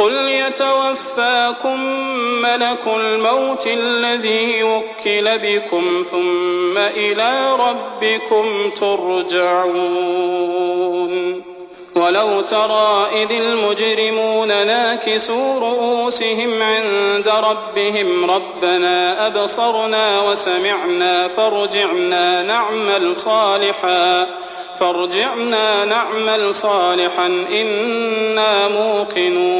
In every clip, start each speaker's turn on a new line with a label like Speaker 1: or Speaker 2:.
Speaker 1: قل يتوفاكم ملك الموت الذي وكل بكم ثم إلى ربكم ترجعون ولو ترى إذ المجرمون ناكسوا رؤوسهم عند ربهم ربنا أبصرنا وسمعنا فارجعنا نعمل صالحا فارجعنا نعمل صالحا إنا موقنون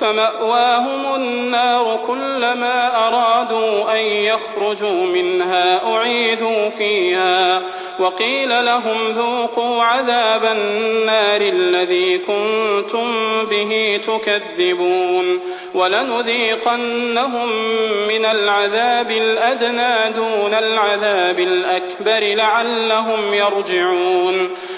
Speaker 1: فمأواهم النار كلما أرادوا أن يخرجوا منها أعيدوا فيها وقيل لهم ذوقوا عذاب النار الذي كنتم به تكذبون ولنذيقنهم من العذاب الأدنى دون العذاب الأكبر لعلهم يرجعون